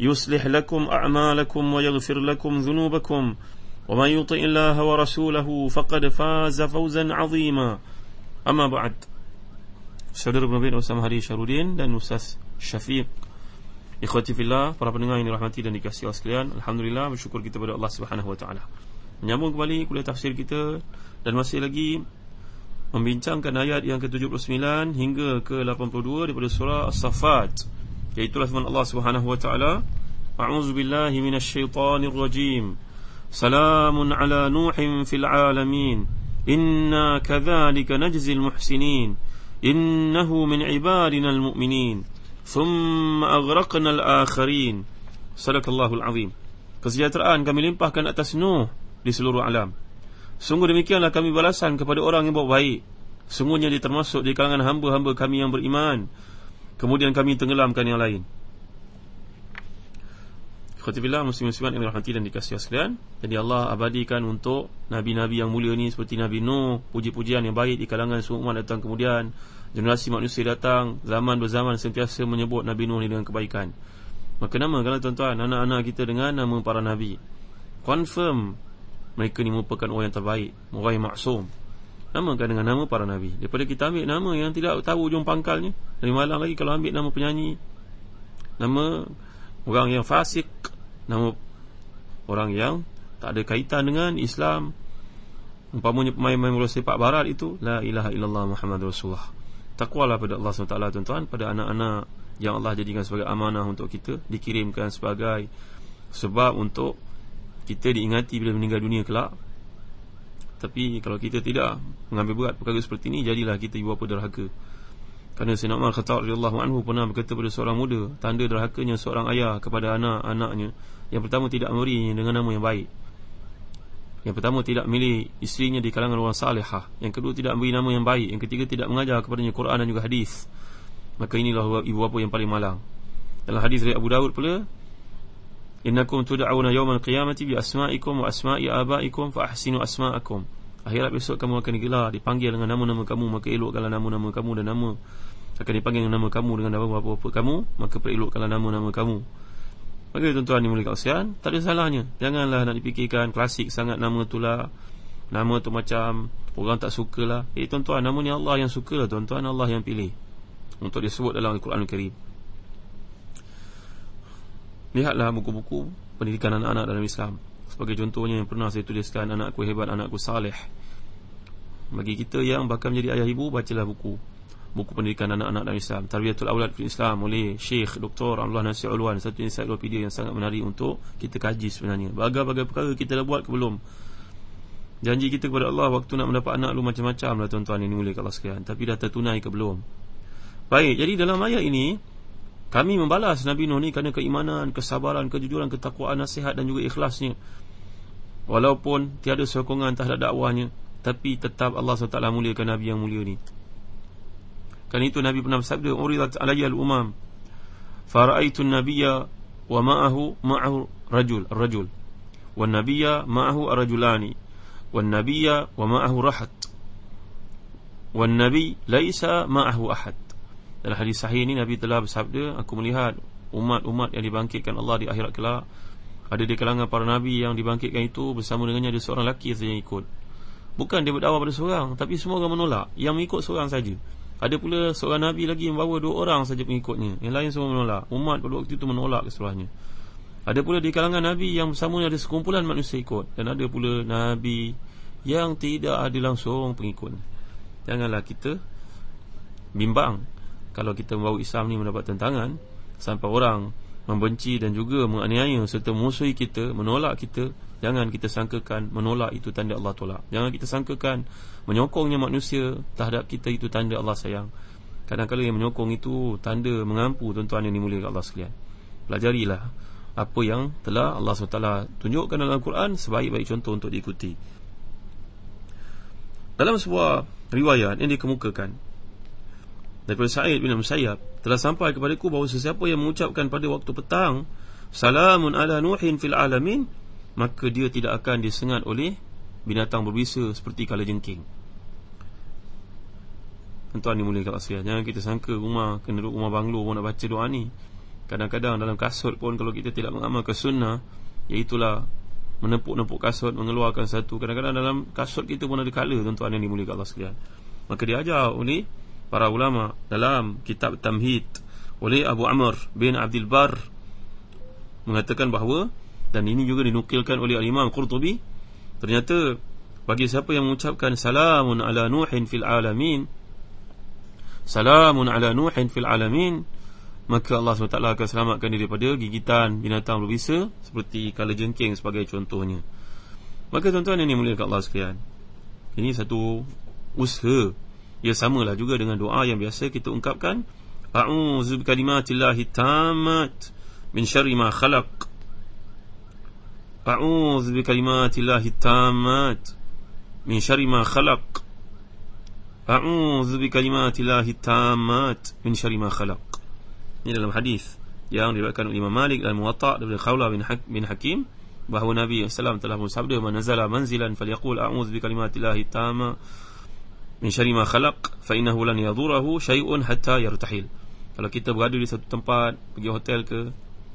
يصلح لكم أعمالكم ويغفر لكم ذنوبكم ومن يطع الله ورسوله فقد فاز فوزا عظيما أما بعد Saudara Nabi Ustaz Mahdi Syarudin dan Ustaz Syafiq Ikhwati fillah, para pendengar yang dirahmati dan dikasihi Allah sekalian Alhamdulillah, bersyukur kita kepada Allah Subhanahu Wa Taala. Menyambung kembali kuliah tafsir kita Dan masih lagi Membincangkan ayat yang ke-79 hingga ke-82 daripada surah As-Safat Iaitulah firman Allah Subhanahu wa taala, "A'udzu billahi minasyaitonir rajim. Salamun ala Nuhin fil alamin. Inna kadzalika najzil muhsinin. Innahu min ibadina almu'minin. Thumma aghraqna al-akharin." Sadaqallahul azim. Kesejahteraan kami limpahkan atas Nuh di seluruh alam. Sungguh demikianlah kami balasan kepada orang yang buat baik. Sungguhnya dia termasuk di kalangan hamba-hamba kami yang beriman. Kemudian kami tenggelamkan yang lain. Khatibillah muslim-muslimat yang dirahmati dan dikasihi sekalian Jadi Allah abadikan untuk Nabi-Nabi yang mulia ni seperti Nabi Nuh Puji-pujian yang baik di kalangan semua umat datang kemudian Generasi manusia datang Zaman berzaman sentiasa menyebut Nabi Nuh ni dengan kebaikan. Maka nama kalau tuan-tuan Anak-anak kita dengan nama para Nabi Confirm Mereka ni merupakan orang yang terbaik Orang yang maksum Namakan dengan nama para Nabi. Daripada kita ambil nama yang tidak tahu ujung pangkalnya Dari malam lagi kalau ambil nama penyanyi. Nama orang yang fasik Nama orang yang tak ada kaitan dengan Islam. Umpamanya pemain-pemain bola sepak barat itu La ilaha illallah Muhammad Rasulullah. Takwalah pada Allah SWT tuan-tuan Pada anak-anak yang Allah jadikan sebagai amanah untuk kita Dikirimkan sebagai Sebab untuk kita diingati bila meninggal dunia kelak tapi kalau kita tidak mengambil berat perkara seperti ini Jadilah kita ibu bapa derhaka. Kerana Sayyidina Umar Khattab anhu pernah berkata pada seorang muda Tanda derhakanya seorang ayah kepada anak-anaknya Yang pertama tidak memberi dengan nama yang baik. Yang pertama tidak milih isterinya di kalangan orang salihah. Yang kedua tidak memberi nama yang baik. Yang ketiga tidak mengajar kepadanya Quran dan juga hadis. Maka inilah ibu bapa yang paling malang. Dalam hadis dari Abu Dawud pula Innakum tud'auna yawmal qiyamati bi asma'ikum wa asma'i aba'ikum fa ahsinu asma'akum. Akhirat besok kamu akan digelar dipanggil dengan nama-nama kamu maka elokkanlah nama-nama kamu dan nama akan dipanggil dengan nama kamu dengan nama bapa-bapa kamu maka perelokkanlah nama-nama kamu. Maka tuan-tuan ni mulai kasihan, tak ada salahnya. Janganlah nak dipikirkan klasik sangat nama tu lah. Nama tu macam orang tak sukalah. Eh tuan-tuan, nama ni Allah yang sukalah tuan-tuan, Allah yang pilih. Untuk disebut dalam Al-Quran Al-Karim. Lihatlah buku-buku pendidikan anak-anak dalam Islam. Sebagai contohnya yang pernah saya tuliskan Anakku hebat, anakku saleh. Bagi kita yang bakal menjadi ayah ibu Bacalah buku. Buku pendidikan anak-anak dalam Islam. Tarbiyatul Awlad fil Islam Oleh Syekh Dr. Abdullah Nasir Ulwan Satu ensiklopedia yang sangat menarik untuk Kita kaji sebenarnya. Bagai-bagai perkara kita dah buat ke belum? Janji kita kepada Allah Waktu nak mendapat anak lu macam-macam lah tuan-tuan. Ini mulai kalau sekian Tapi dah tertunai ke belum? Baik, jadi dalam ayat ini kami membalas Nabi Nuh ni kerana keimanan, kesabaran, kejujuran, ketakwaan, nasihat dan juga ikhlasnya. Walaupun tiada sokongan terhadap dakwahnya, tapi tetap Allah SWT muliakan Nabi yang mulia ni. Kan itu Nabi pernah bersabda, "Uridat alayya al-umam, fara'aitu an-nabiyya wa ma'ahu ma'ahu rajul, ar-rajul. Wan nabiyya ma'ahu ar-rajulani, wan nabiyya wa ma'ahu rahat. Wan nabi laisa ma'ahu ahad." Dalam hadis sahih ini Nabi telah bersabda Aku melihat umat-umat yang dibangkitkan Allah di akhirat kelak. Ada di kalangan para Nabi yang dibangkitkan itu Bersama dengannya ada seorang lelaki yang ikut. Bukan dia berdakwah pada seorang Tapi semua orang menolak. Yang mengikut seorang saja. Ada pula seorang Nabi lagi yang bawa dua orang saja pengikutnya. Yang lain semua menolak. Umat pada waktu itu menolak keseluruhannya. Ada pula di kalangan Nabi yang bersama ada sekumpulan manusia ikut. Dan ada pula Nabi yang tidak ada langsung pengikut Janganlah kita bimbang Kalau kita membawa Islam ni mendapat tentangan Sampai orang membenci dan juga menganiaya Serta musuhi kita, menolak kita Jangan kita sangkakan menolak itu tanda Allah tolak. Jangan kita sangkakan menyokongnya manusia terhadap kita itu tanda Allah sayang. Kadang-kadang yang menyokong itu tanda mengampu tuan-tuan yang dimuliakan Allah sekalian. Pelajarilah apa yang telah Allah SWT tunjukkan dalam Al-Quran sebaik-baik contoh untuk diikuti. Dalam sebuah riwayat yang dikemukakan daripada Sa'id bin Musayyab. Telah sampai kepada ku bahawa sesiapa yang mengucapkan pada waktu petang salamun ala nuhin fil alamin maka dia tidak akan disengat oleh binatang berbisa seperti kala jengking. Tuan-tuan dimuliakan Allah Jangan kita sangka rumah Kena duduk rumah banglo pun nak baca doa ni. Kadang-kadang dalam kasut pun Kalau kita tidak mengamalkan sunnah Iaitulah Menepuk-nepuk kasut Mengeluarkan satu. Kadang-kadang dalam kasut kita pun ada kala Tuan-tuan yang dimuliakan Allah sekalian. Maka diajar oleh Para ulama Dalam kitab Tamhid Oleh Abu Amr bin Abdul Bar Mengatakan bahawa Dan ini juga dinukilkan oleh Al-Imam Qurtubi Ternyata Bagi siapa yang mengucapkan Salamun ala Nuhin fil alamin Salamun ala Nuhin fil alamin maka Allah SWT akan selamatkan diri daripada gigitan binatang berbisa seperti kala jengking sebagai contohnya. Maka tuan-tuan ini mulia kat Allah sekalian ini satu usaha ia samalah juga dengan doa yang biasa kita ungkapkan. A'udzu bikalimatillahi tammat min syarri ma khalaq. A'udzu bikalimatillahi tammat min syarri ma khalaq. A'udzu bikalimatillahi tammat min syarri ma khalaq. Ini dalam hadis yang diriwayatkan oleh Imam Malik dan Muwatta daripada Khawla bin, Hak bin Hakim bahawa Nabi sallallahu telah bersabda man nazala manzilan falyaqul a'udzu bi kalimatillahi tamma min syarri ma khalaq fa innahu lan yadhurahu shay'un hatta yartahil. Kalau kita berada di satu tempat pergi hotel ke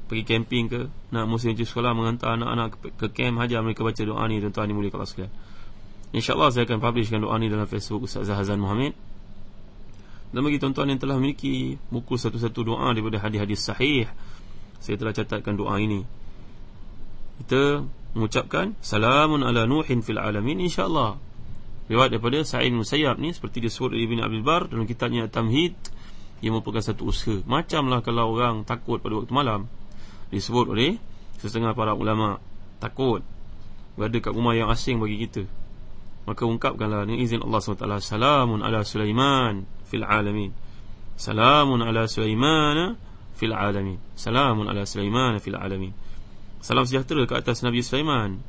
pergi camping ke nak musim cuti sekolah mengantar anak-anak ke, ke camp hajar mereka baca doa ni tuan-tuan ni mulia kelas sekalian. Insyaallah saya akan publishkan doa ni dalam Facebook Ustaz Zahazan Muhammad. Dan bagi tuan-tuan yang telah memiliki buku satu-satu doa daripada hadis-hadis sahih Saya telah catatkan doa ini. Kita mengucapkan Salamun ala Nuhin fil alamin insyaAllah Lewat daripada Sa'id Musayyab ni Seperti disebut oleh Ibn Abil Bar Dalam kitabnya Tamhid Ia merupakan satu usaha. Macamlah kalau orang takut pada waktu malam. Disebut oleh Setengah para ulama Takut Berada kat rumah yang asing bagi kita. Maka ungkapkanlah Dengan izin Allah SWT Salamun ala Sulaiman fil alamin. Salamun ala sulaiman fil alamin. Salamun ala sulaiman fil alamin. Salam sejahtera ke atas nabi sulaiman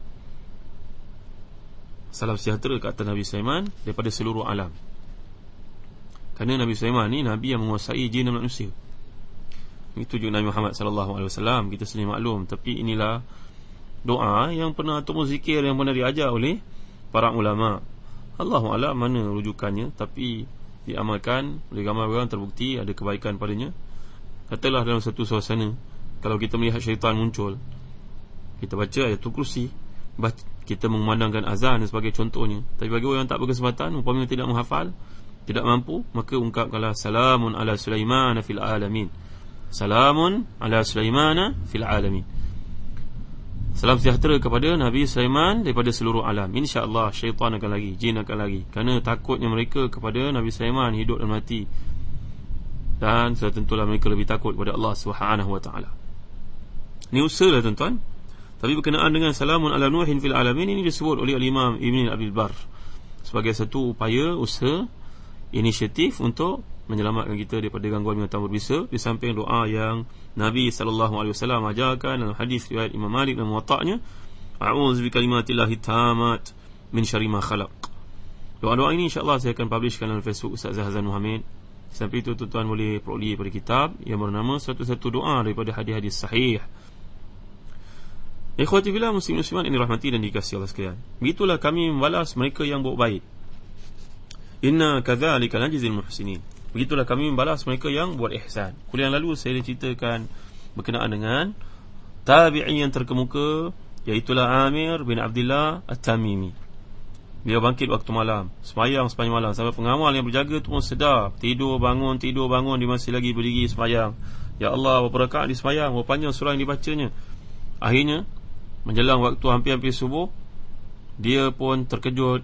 salam sejahtera ke atas nabi sulaiman daripada seluruh alam. Kerana nabi sulaiman ni nabi yang menguasai jin dan manusia. Itu juga Nabi Muhammad sallallahu alaihi wasallam. Kita sendiri maklum. Tapi inilah doa yang pernah atau zikir yang pernah diajar oleh para ulama. Allahu a'lam mana rujukannya tapi diamalkan oleh ramai orang terbukti ada kebaikan padanya. Katalah dalam satu suasana kalau kita melihat syaitan muncul kita baca ayat kursi kita memandangkan azan sebagai contohnya tapi bagi orang yang tak berkesempatan umpamanya tidak menghafal tidak mampu maka ungkapkanlah salamun ala sulaiman fil alamin salamun ala sulaiman fil alamin Salam sejahtera kepada Nabi Sulaiman daripada seluruh alam. Insya-Allah syaitan akan lagi, jin akan lagi. Kerana takutnya mereka kepada Nabi Sulaiman hidup dan mati. Dan sudah tentulah mereka lebih takut kepada Allah Subhanahu wa taala. Ini usaha lah tuan-tuan. Tapi berkenaan dengan salamun ala nuhin fil alamin ini disebut oleh al-Imam Ibn Abi Bar sebagai satu upaya usaha inisiatif untuk menyelamatkan kita daripada gangguan binatang berbisa. Di samping doa yang Nabi sallallahu alaihi wasallam ajarkan dalam hadis riwayat Imam Malik dan Muwatta'nya a'udzu bikalimatillahi tamat min syarri ma khalaq. Doa-doa ini insyaallah saya akan publishkan dalam Facebook Ustaz Zahazan Muhammad. Sampai itu tuan-tuan boleh peroleh pada kitab yang bernama satu-satu doa daripada hadis-hadis sahih Ikhwati fillah muslim musliman ini rahmati dan dikasihi Allah sekalian. Begitulah kami membalas mereka yang buat baik. Inna kadzalika najzil muhsinin. Begitulah kami membalas mereka yang buat ihsan. Kuliah yang lalu saya ceritakan Berkenaan dengan Tabi'i yang terkemuka Iaitulah Amir bin Abdullah At-Tamimi. Dia bangkit waktu malam Semayang sepanjang malam. Sampai pengawal yang berjaga tu pun sedar. Tidur bangun, tidur bangun Dia masih lagi berdiri semayang Ya Allah, berapa rakaat di semayang Berapa panjang surah yang dibacanya? Akhirnya Menjelang waktu hampir-hampir subuh Dia pun terkejut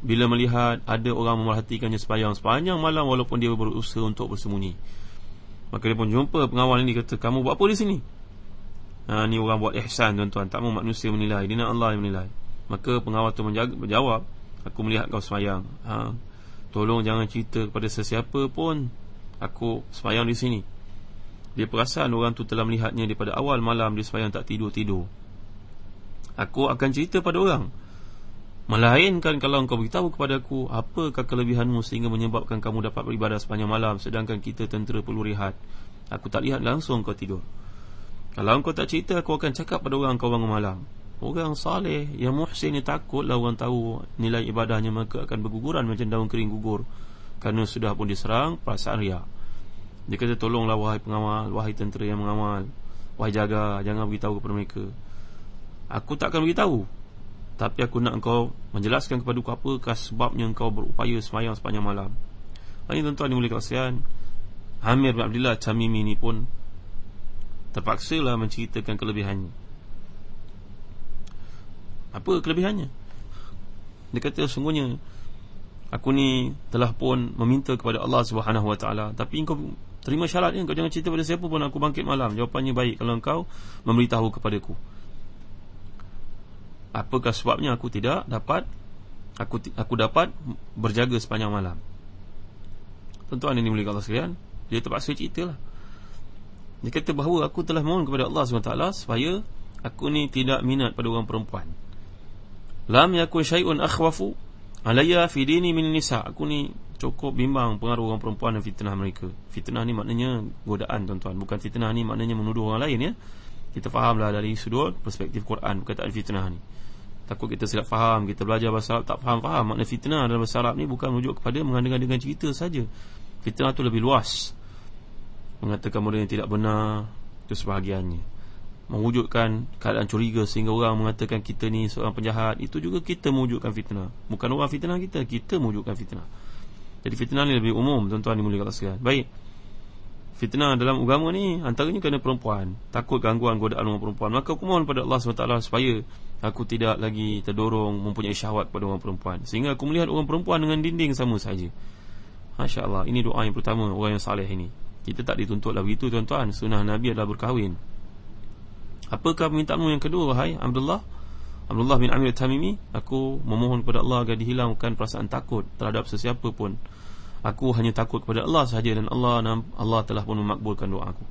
Bila melihat ada orang memerhatikannya sepanjang sepanjang malam Walaupun dia berusaha untuk bersembunyi. Maka dia pun jumpa pengawal ini Kata kamu buat apa di sini? Ha, Ni orang buat ihsan tuan-tuan. Tak mahu manusia menilai Dia nak Allah yang menilai. Maka pengawal itu menjawab Aku melihat kau semayang. Ha, Tolong jangan cerita kepada sesiapa pun Aku semayang di sini. Dia perasan orang tu telah melihatnya Daripada awal malam dia semayang tak tidur-tidur Aku akan cerita pada orang. Melainkan kalau engkau beritahu kepada aku Apakah kelebihanmu sehingga menyebabkan kamu dapat beribadah sepanjang malam Sedangkan kita tentera perlu rehat. Aku tak lihat langsung kau tidur. Kalau engkau tak cerita aku akan cakap pada orang kau bangun malam. Orang saleh yang muhsin ni takutlah orang tahu Nilai ibadahnya maka akan berguguran macam daun kering gugur Kerana sudah pun diserang perasaan riak. Dia kata tolonglah wahai pengawal Wahai tentera yang mengawal Wahai jaga jangan beritahu kepada mereka Aku tak akan beritahu Tapi aku nak engkau menjelaskan kepada aku Apakah sebabnya engkau berupaya semayang sepanjang malam. Ini tuan-tuan dimulai kasihan. Amir bin Abdullah Tamimi ini pun Terpaksa lah menceritakan kelebihannya. Apa kelebihannya? Dia kata sungguhnya Aku ni telah pun meminta kepada Allah Subhanahu Taala, Tapi engkau terima syaratnya. Engkau jangan cerita pada siapa pun aku bangkit malam. Jawapannya baik kalau engkau memberitahu kepadaku apakah sebabnya aku tidak dapat aku aku dapat berjaga sepanjang malam? Tuan-tuan ini mulia Allah sekalian dia terpaksa ceritalah dia kata bahawa aku telah mohon kepada Allah SWT supaya aku ni tidak minat pada orang perempuan. Lam yakun syai'un akhwafu alayya fi dini min nisa. Aku ni cukup bimbang pengaruh orang perempuan dan fitnah mereka. Fitnah ni maknanya godaan tuan-tuan. Bukan fitnah ni maknanya menuduh orang lain ya. Kita fahamlah dari sudut perspektif Quran perkataan fitnah ni Takut kita silap faham Kita belajar bahasa Arab tak faham-faham Makna fitnah dalam bahasa Arab ni Bukan merujuk kepada mengandungkan dengan cerita saja. Fitnah tu lebih luas. Mengatakan benda yang tidak benar Itu sebahagiannya. Mewujudkan keadaan curiga Sehingga orang mengatakan kita ni seorang penjahat Itu juga kita mewujudkan fitnah. Bukan orang fitnah kita Kita mewujudkan fitnah. Jadi fitnah ni lebih umum Tuan-tuan dimuliakan sekalian. Baik. Fitnah dalam agama ni Antaranya kerana perempuan. Takut gangguan godaan orang perempuan. Maka aku mohon pada Allah SWT Supaya Aku tidak lagi terdorong mempunyai syahwat pada orang perempuan. Sehingga aku melihat orang perempuan dengan dinding sama saja. Masya Allah, ini doa yang pertama orang yang saleh ini. Kita tak dituntutlah begitu tuan-tuan. Sunnah Nabi adalah berkahwin. Apakah permintaanmu yang kedua, hai Abdullah? Abdullah bin Amir Tamimi Aku memohon kepada Allah agar dihilangkan perasaan takut terhadap sesiapa pun. Aku hanya takut kepada Allah sahaja Dan Allah Allah telah pun memakbulkan doa aku.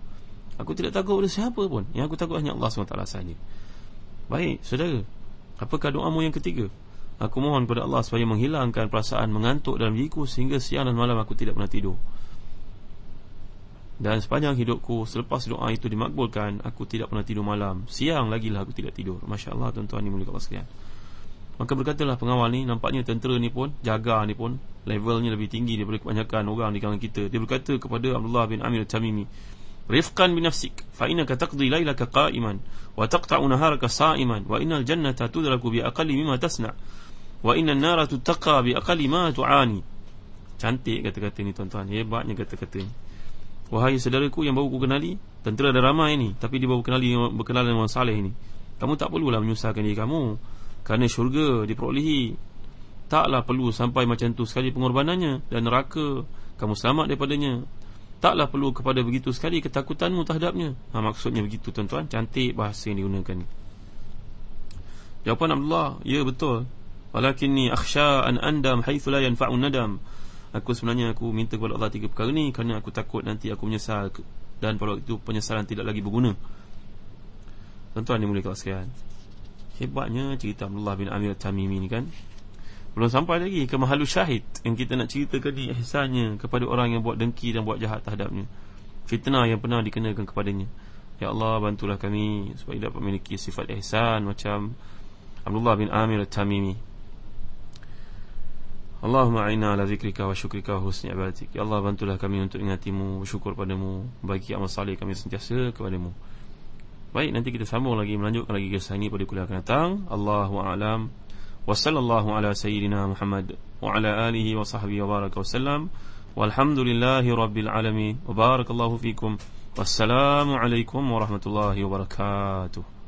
Aku tidak takut kepada siapa pun. Yang aku takut hanya Allah SWT sahaja Baik, saudara. Apakah doamu yang ketiga? Aku mohon kepada Allah supaya menghilangkan perasaan mengantuk dalam diriku Sehingga siang dan malam aku tidak pernah tidur. Dan sepanjang hidupku Selepas doa itu dimakbulkan Aku tidak pernah tidur malam. Siang lagi lah aku tidak tidur. Masya Allah tuan-tuan ni mulia sekalian. Maka berkatalah pengawal ni Nampaknya tentera ni pun Jaga ni pun Levelnya lebih tinggi daripada kebanyakan orang di kalangan kita. Dia berkata kepada Abdullah bin Amir Tamimi rifqan bi nafsik fa innaka taqdi laylaka qa'iman wa taqta'u naharaka sa'iman wa innal jannata tudraku bi aqalli mimma tasna wa innan nara tutaqa bi aqalli ma tu'ani. Cantik kata-kata ni tuan-tuan. Hebatnya kata-kata ni. Wahai saudaraku yang baru ku kenali tentera ada ramai ni tapi dia baru kenali berkenalan dengan saleh ni kamu tak perlulah menyusahkan diri kamu. Kerana syurga diperolehi taklah perlu sampai macam tu sekali pengorbanannya dan neraka kamu selamat daripadanya Taklah perlu kepada begitu sekali ketakutanmu terhadapnya. Ha, Maksudnya begitu tuan-tuan. Cantik bahasa yang digunakan. Jawapan Abdullah Ya betul. Walakinni akhsha an andam haithu la yanfa'un nadam. Aku sebenarnya aku minta kepada Allah tiga perkara ni Kerana aku takut nanti aku menyesal Dan pada waktu itu penyesalan tidak lagi berguna. Tuan-tuan kelas sekalian Hebatnya cerita Abdullah bin Amir Tamimi ni kan belum sampai lagi ke mahalu syahid Yang kita nak ceritakan ni Ihsannya kepada orang yang buat dengki dan buat jahat terhadapnya. Fitnah yang pernah dikenakan kepadanya. Ya Allah bantulah kami Supaya dapat memiliki sifat ihsan Macam Abdullah bin Amir al-Tamimi Allahumma a'ina ala zikrika wa syukrika wa husni abadik Ya Allah bantulah kami untuk ingatimu Bersyukur padamu Bagi amal salih kami sentiasa kepadamu. Baik nanti kita sambung lagi Melanjutkan lagi kisah ini pada kuliah akan datang. Allahumma a'lam. Wassallallahu ala sayyidina Muhammad wa ala alihi wa sahbihi wa baraka wa. Walhamdulillahi rabbil alamin. Wa barakallahu fikum. Wassalamu warahmatullahi wabarakatuh.